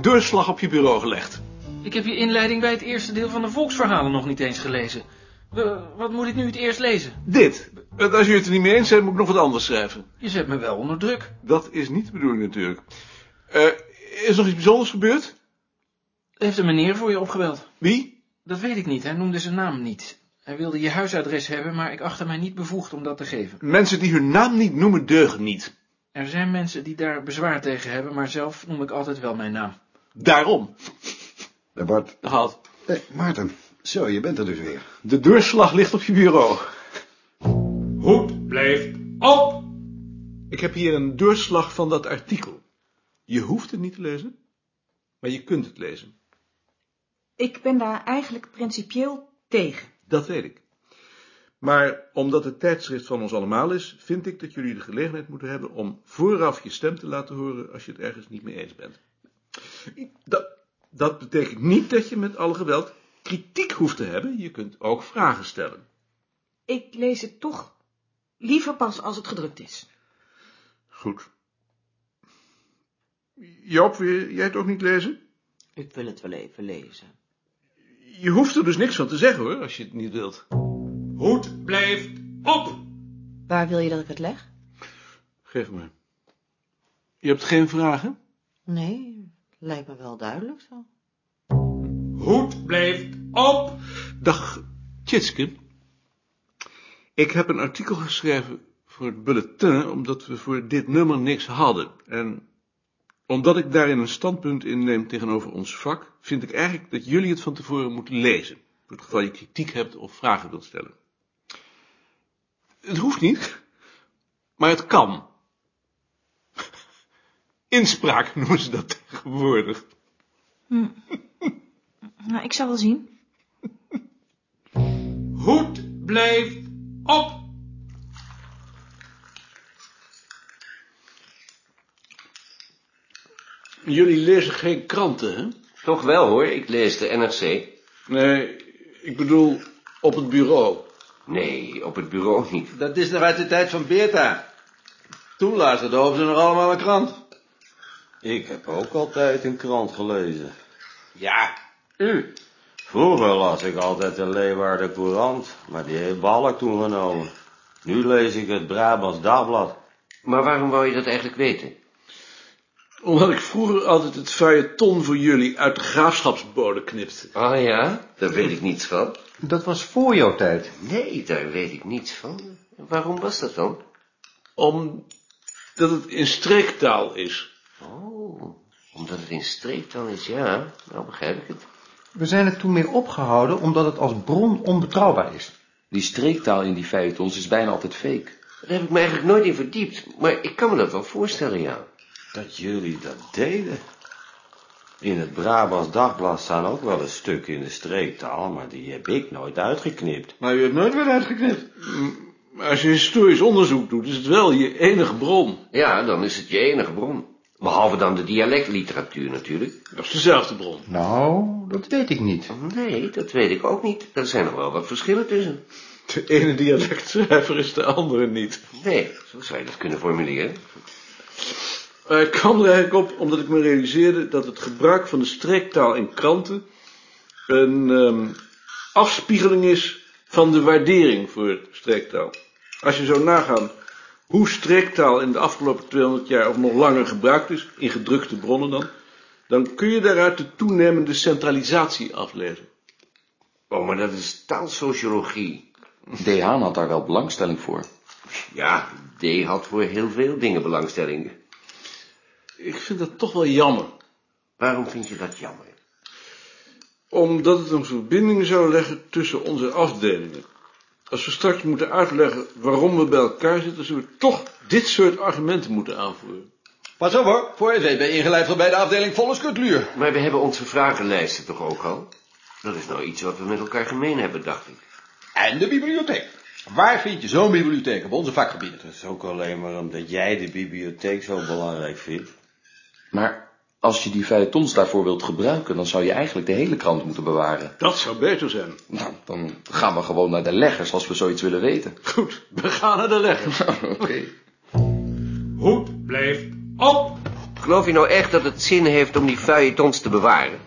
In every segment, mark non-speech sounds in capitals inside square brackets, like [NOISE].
een doorslag op je bureau gelegd. Ik heb je inleiding bij het eerste deel van de volksverhalen nog niet eens gelezen. Wat moet ik nu het eerst lezen? Dit. Als jullie het er niet mee eens zijn, moet ik nog wat anders schrijven. Je zet me wel onder druk. Dat is niet de bedoeling natuurlijk. Eh, is nog iets bijzonders gebeurd? Heeft een meneer voor je opgebeld? Wie? Dat weet ik niet, hij noemde zijn naam niet. Hij wilde je huisadres hebben, maar ik achtte mij niet bevoegd om dat te geven. Mensen die hun naam niet noemen, deugen niet. Er zijn mensen die daar bezwaar tegen hebben, maar zelf noem ik altijd wel mijn naam. Daarom. Eh, Bart. Gehad. Eh, Maarten. Zo, je bent er dus weer. De doorslag ligt op je bureau. Hoed blijft op! Ik heb hier een doorslag van dat artikel. Je hoeft het niet te lezen, maar je kunt het lezen. Ik ben daar eigenlijk principieel tegen. Dat weet ik. Maar omdat het tijdschrift van ons allemaal is, vind ik dat jullie de gelegenheid moeten hebben om vooraf je stem te laten horen als je het ergens niet mee eens bent. Dat, dat betekent niet dat je met alle geweld kritiek hoeft te hebben. Je kunt ook vragen stellen. Ik lees het toch liever pas als het gedrukt is. Goed. Joop, wil jij het ook niet lezen? Ik wil het wel even lezen. Je hoeft er dus niks van te zeggen hoor, als je het niet wilt. Hoed blijft op! Waar wil je dat ik het leg? Geef me. Je hebt geen vragen? Nee, lijkt me wel duidelijk zo. Hoed blijft op! Dag, Tjitske. Ik heb een artikel geschreven voor het bulletin, omdat we voor dit nummer niks hadden. En omdat ik daarin een standpunt inneem tegenover ons vak, vind ik eigenlijk dat jullie het van tevoren moeten lezen. Voor het geval je kritiek hebt of vragen wilt stellen. Het hoeft niet, maar het kan. Inspraak noemen ze dat tegenwoordig. Nou, ik zal wel zien. Hoed blijft op! Jullie lezen geen kranten, hè? Toch wel hoor, ik lees de NRC. Nee, ik bedoel op het bureau. Nee, op het bureau niet. Dat is nog uit de tijd van Beerta. Toen lazen ze nog allemaal een krant. Ik heb ook altijd een krant gelezen. Ja, U? Vroeger las ik altijd de Leeuwarden Courant, maar die heeft Balk toen genomen. Nu lees ik het Brabants Dagblad. Maar waarom wou je dat eigenlijk weten? Omdat ik vroeger altijd het feuilleton voor jullie uit de graafschapsbode knipte. Ah ja, daar weet ik niets van. dat was voor jouw tijd. Nee, daar weet ik niets van. Waarom was dat dan? Omdat het in streektaal is. Oh, omdat het in streektaal is, ja. Nou begrijp ik het. We zijn het toen meer opgehouden omdat het als bron onbetrouwbaar is. Die streektaal in die feuilletons is bijna altijd fake. Daar heb ik me eigenlijk nooit in verdiept. Maar ik kan me dat wel voorstellen, ja. Dat jullie dat deden. In het Brabants Dagblad staan ook wel een stuk in de streektaal, maar die heb ik nooit uitgeknipt. Maar u hebt nooit weer uitgeknipt. Als je historisch onderzoek doet, is het wel je enige bron. Ja, dan is het je enige bron. Behalve dan de dialectliteratuur natuurlijk. Dat is dezelfde bron. Nou, dat weet ik niet. Nee, dat weet ik ook niet. Er zijn nog wel wat verschillen tussen. De ene dialectschrijver is de andere niet. Nee, zo zou je dat kunnen formuleren. Maar ik kwam er eigenlijk op omdat ik me realiseerde dat het gebruik van de streektaal in kranten een ehm, afspiegeling is van de waardering voor streektaal. Als je zou nagaan hoe streektaal in de afgelopen 200 jaar of nog langer gebruikt is, in gedrukte bronnen dan, dan kun je daaruit de toenemende centralisatie aflezen. Oh, maar dat is taalsociologie. D. Haan had daar wel belangstelling voor. Ja, D had voor heel veel dingen belangstelling. Ik vind dat toch wel jammer. Waarom vind je dat jammer? Omdat het een verbinding zou leggen tussen onze afdelingen. Als we straks moeten uitleggen waarom we bij elkaar zitten, zullen we toch dit soort argumenten moeten aanvoeren. Pas op hoor, voor je weet ben je ingelijfd bij de afdeling volle skutluur. Maar we hebben onze vragenlijsten toch ook al? Dat is nou iets wat we met elkaar gemeen hebben, dacht ik. En de bibliotheek. Waar vind je zo'n bibliotheek op onze vakgebieden? Dat is ook alleen maar omdat jij de bibliotheek zo belangrijk vindt. Maar als je die feuilletons daarvoor wilt gebruiken, dan zou je eigenlijk de hele krant moeten bewaren. Dat zou beter zijn. Nou, dan gaan we gewoon naar de leggers als we zoiets willen weten. Goed, we gaan naar de legger. [LAUGHS] Oké. Hoed blijft op! Geloof je nou echt dat het zin heeft om die feuilletons te bewaren?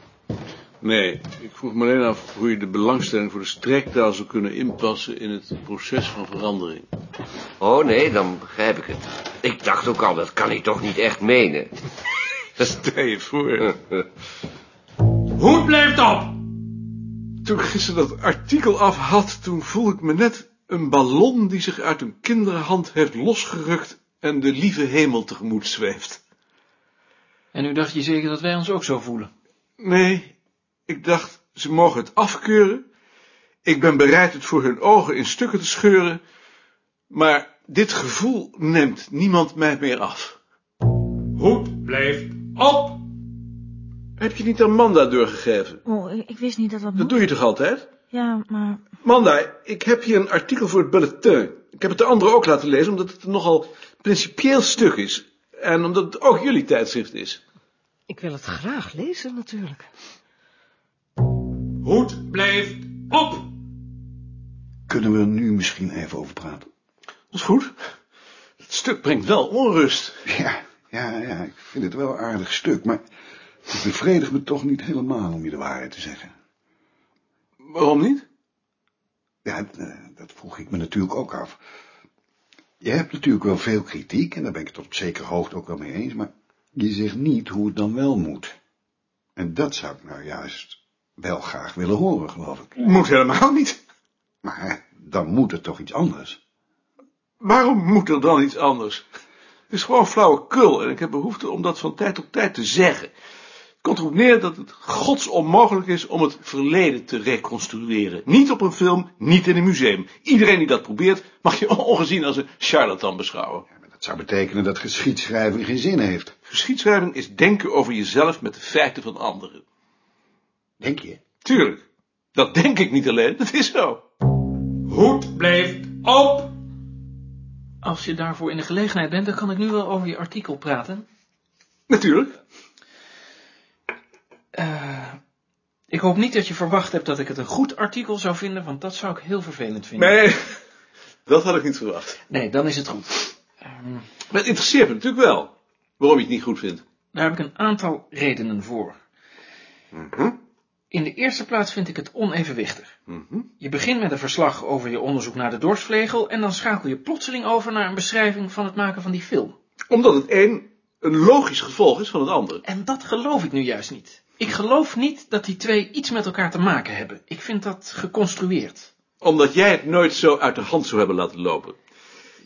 Nee, ik vroeg me alleen af hoe je de belangstelling voor de strijktaal zou kunnen inpassen in het proces van verandering. Oh nee, dan begrijp ik het. Ik dacht ook al, dat kan hij toch niet echt menen. [LAUGHS] Stel je voor. [LAUGHS] Hoed blijft op. Toen ik gisteren dat artikel af had, toen voelde ik me net een ballon die zich uit een kinderhand heeft losgerukt en de lieve hemel tegemoet zweeft. En nu dacht je zeker dat wij ons ook zo voelen. Nee, ik dacht, ze mogen het afkeuren. Ik ben bereid het voor hun ogen in stukken te scheuren. Maar dit gevoel neemt niemand mij meer af. Hoed blijft op. Heb je niet aan Manda doorgegeven? Oh, ik, ik wist niet dat dat Dat doe je toch altijd? Ja, maar... Manda, ik heb hier een artikel voor het bulletin. Ik heb het de anderen ook laten lezen, omdat het een nogal principieel stuk is. En omdat het ook jullie tijdschrift is. Ik wil het graag lezen, natuurlijk. Hoed blijft op. Kunnen we er nu misschien even over praten? Dat is goed. Het stuk brengt wel onrust. Ja, ja, ja, ik vind het wel een aardig stuk, maar het bevredigt me toch niet helemaal om je de waarheid te zeggen. Waarom niet? Ja, eh, dat vroeg ik me natuurlijk ook af. Je hebt natuurlijk wel veel kritiek, en daar ben ik het op zekere hoogte ook wel mee eens, maar je zegt niet hoe het dan wel moet. En dat zou ik nou juist wel graag willen horen, geloof ik. Moet helemaal niet. Maar dan moet het toch iets anders. Waarom moet er dan iets anders? Het is gewoon flauwekul en ik heb behoefte om dat van tijd tot tijd te zeggen. Komt erop neer dat het gods onmogelijk is om het verleden te reconstrueren. Niet op een film, niet in een museum. Iedereen die dat probeert, mag je [LAUGHS] ongezien als een charlatan beschouwen. Ja, maar dat zou betekenen dat geschiedschrijving geen zin heeft. Geschiedschrijving is denken over jezelf met de feiten van anderen. Denk je? Tuurlijk. Dat denk ik niet alleen, dat is zo. Hoed blijft op. Als je daarvoor in de gelegenheid bent, dan kan ik nu wel over je artikel praten. Natuurlijk. Eh, ik hoop niet dat je verwacht hebt dat ik het een goed artikel zou vinden, want dat zou ik heel vervelend vinden. Nee, [LAUGHS] dat had ik niet verwacht. Nee, dan is het goed. Ehm, Maar het interesseert me natuurlijk wel waarom je het niet goed vindt. daar heb ik een aantal redenen voor. In de eerste plaats vind ik het onevenwichtig. Je begint met een verslag over je onderzoek naar de dorsvlegel en dan schakel je plotseling over naar een beschrijving van het maken van die film. Omdat het een een logisch gevolg is van het andere. En dat geloof ik nu juist niet. Ik geloof niet dat die twee iets met elkaar te maken hebben. Ik vind dat geconstrueerd. Omdat jij het nooit zo uit de hand zou hebben laten lopen.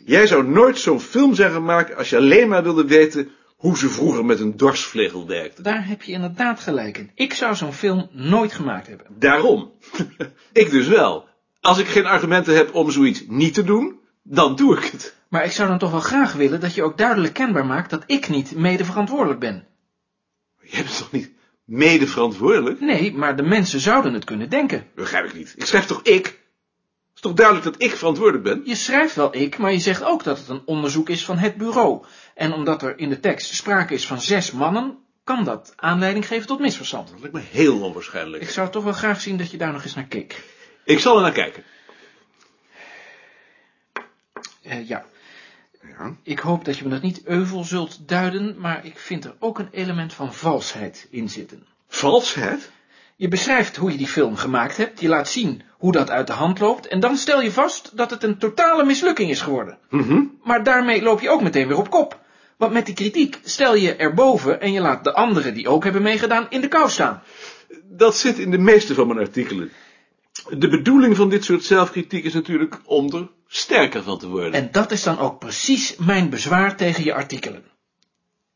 Jij zou nooit zo'n film zijn maken als je alleen maar wilde weten hoe ze vroeger met een dorsvlegel werkte. Daar heb je inderdaad gelijk in. Ik zou zo'n film nooit gemaakt hebben. Daarom. [LAUGHS] ik dus wel. Als ik geen argumenten heb om zoiets niet te doen, dan doe ik het. Maar ik zou dan toch wel graag willen dat je ook duidelijk kenbaar maakt dat ik niet mede verantwoordelijk ben. Jij bent toch niet mede verantwoordelijk? Nee, maar de mensen zouden het kunnen denken. Begrijp ik niet. Ik schrijf toch ik? Het is toch duidelijk dat ik verantwoordelijk ben? Je schrijft wel ik, maar je zegt ook dat het een onderzoek is van het bureau. En omdat er in de tekst sprake is van zes mannen, kan dat aanleiding geven tot misverstand. Dat lijkt me heel onwaarschijnlijk. Ik zou toch wel graag zien dat je daar nog eens naar keek. Ik zal er naar kijken. Eh, ja. Ik hoop dat je me dat niet euvel zult duiden, maar ik vind er ook een element van valsheid in zitten. Valsheid? Je beschrijft hoe je die film gemaakt hebt, je laat zien hoe dat uit de hand loopt, en dan stel je vast dat het een totale mislukking is geworden. Mhm. Maar daarmee loop je ook meteen weer op kop. Want met die kritiek stel je erboven en je laat de anderen die ook hebben meegedaan in de kou staan. Dat zit in de meeste van mijn artikelen. De bedoeling van dit soort zelfkritiek is natuurlijk om er sterker van te worden. En dat is dan ook precies mijn bezwaar tegen je artikelen.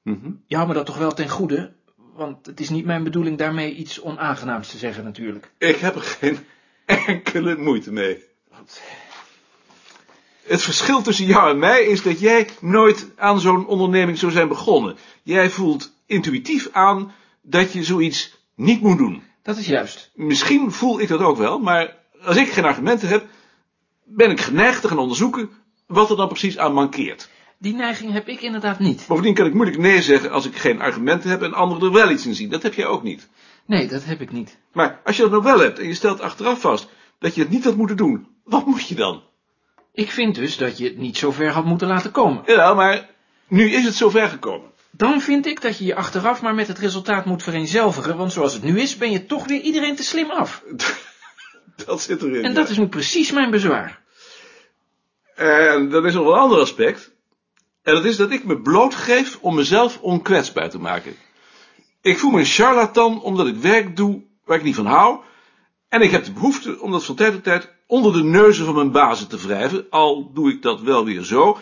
Mhm. Je houdt me dat toch wel ten goede, want het is niet mijn bedoeling daarmee iets onaangenaams te zeggen natuurlijk. Ik heb er geen enkele moeite mee. Het verschil tussen jou en mij is dat jij nooit aan zo'n onderneming zou zijn begonnen. Jij voelt intuïtief aan dat je zoiets niet moet doen. Dat is juist. Misschien voel ik dat ook wel, maar als ik geen argumenten heb, ben ik geneigd te gaan onderzoeken wat er dan precies aan mankeert. Die neiging heb ik inderdaad niet. Bovendien kan ik moeilijk nee zeggen als ik geen argumenten heb en anderen er wel iets in zien. Dat heb jij ook niet. Nee, dat heb ik niet. Maar als je dat nou wel hebt en je stelt achteraf vast dat je het niet had moeten doen, wat moet je dan? Ik vind dus dat je het niet zo ver had moeten laten komen. Ja, maar nu is het zover gekomen. Dan vind ik dat je je achteraf maar met het resultaat moet vereenzelvigen, want zoals het nu is, ben je toch weer iedereen te slim af. [LAUGHS] Dat zit erin. En ja. dat is nu precies mijn bezwaar. En dan is nog een ander aspect. En dat is dat ik me blootgeef om mezelf onkwetsbaar te maken. Ik voel me een charlatan omdat ik werk doe waar ik niet van hou. En ik heb de behoefte om dat van tijd tot tijd onder de neuzen van mijn bazen te wrijven. Al doe ik dat wel weer zo,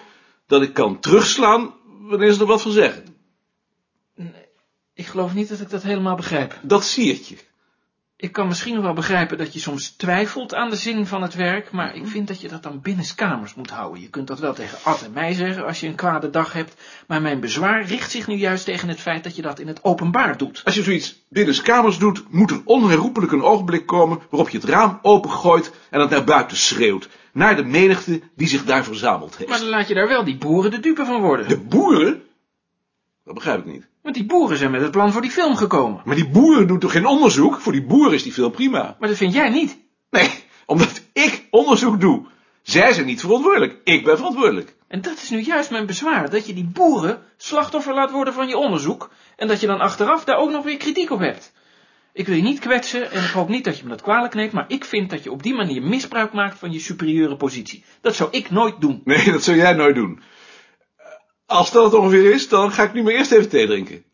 dat ik kan terugslaan wanneer ze er wat van zeggen. Ik geloof niet dat ik dat helemaal begrijp. Dat siert je. Ik kan misschien nog wel begrijpen dat je soms twijfelt aan de zin van het werk, maar ik vind dat je dat dan binnenskamers moet houden. Je kunt dat wel tegen Ad en mij zeggen als je een kwade dag hebt, maar mijn bezwaar richt zich nu juist tegen het feit dat je dat in het openbaar doet. Als je zoiets binnenskamers doet, moet er onherroepelijk een ogenblik komen waarop je het raam opengooit en het naar buiten schreeuwt. Naar de menigte die zich daar verzameld heeft. Maar dan laat je daar wel die boeren de dupe van worden. De boeren? Dat begrijp ik niet. Want die boeren zijn met het plan voor die film gekomen. Maar die boeren doen toch geen onderzoek? Voor die boeren is die film prima. Maar dat vind jij niet. Nee, omdat ik onderzoek doe. Zij zijn niet verantwoordelijk. Ik ben verantwoordelijk. En dat is nu juist mijn bezwaar, dat je die boeren slachtoffer laat worden van je onderzoek en dat je dan achteraf daar ook nog weer kritiek op hebt. Ik wil je niet kwetsen en ik hoop niet dat je me dat kwalijk neemt, maar ik vind dat je op die manier misbruik maakt van je superieure positie. Dat zou ik nooit doen. Nee, dat zou jij nooit doen. Als dat het ongeveer is, dan ga ik nu maar eerst even thee drinken.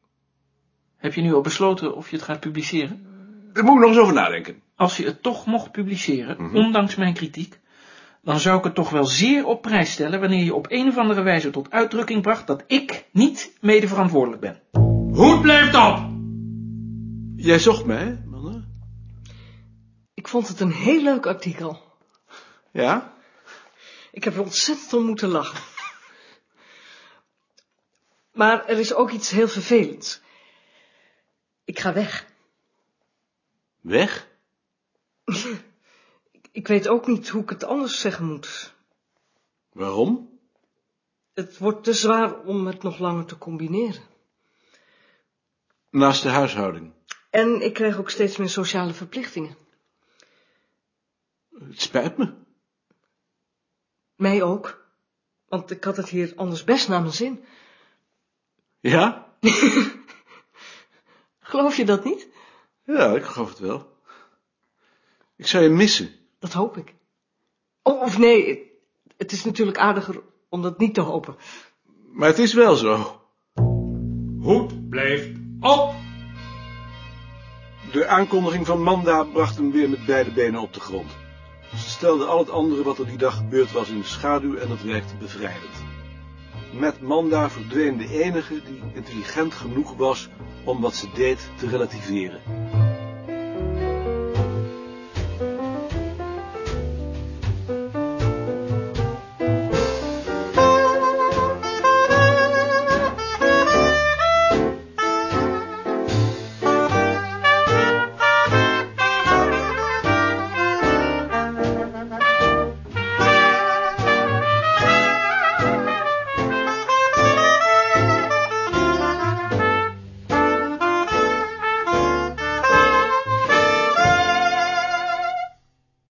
Heb je nu al besloten of je het gaat publiceren? Daar moet ik nog eens over nadenken. Als je het toch mocht publiceren, ondanks mijn kritiek, dan zou ik het toch wel zeer op prijs stellen wanneer je op een of andere wijze tot uitdrukking bracht dat ik niet mede verantwoordelijk ben. Hoed blijft op! Jij zocht mij, Manne? Ik vond het een heel leuk artikel. Ja? Ik heb er ontzettend om moeten lachen. Maar er is ook iets heel vervelends. Ik ga weg. Weg? [LAUGHS] Ik weet ook niet hoe ik het anders zeggen moet. Waarom? Het wordt te zwaar om het nog langer te combineren. Naast de huishouding. En ik krijg ook steeds meer sociale verplichtingen. Het spijt me. Mij ook. Want ik had het hier anders best naar mijn zin. Ja? [LAUGHS] Geloof je dat niet? Ja, ik geloof het wel. Ik zou je missen. Dat hoop ik. Oh, of nee, het is natuurlijk aardiger om dat niet te hopen. Maar het is wel zo. Hoed blijft op! De aankondiging van Manda bracht hem weer met beide benen op de grond. Ze stelde al het andere wat er die dag gebeurd was in de schaduw en dat werkte bevrijdend. Met Manda verdween de enige die intelligent genoeg was om wat ze deed te relativeren.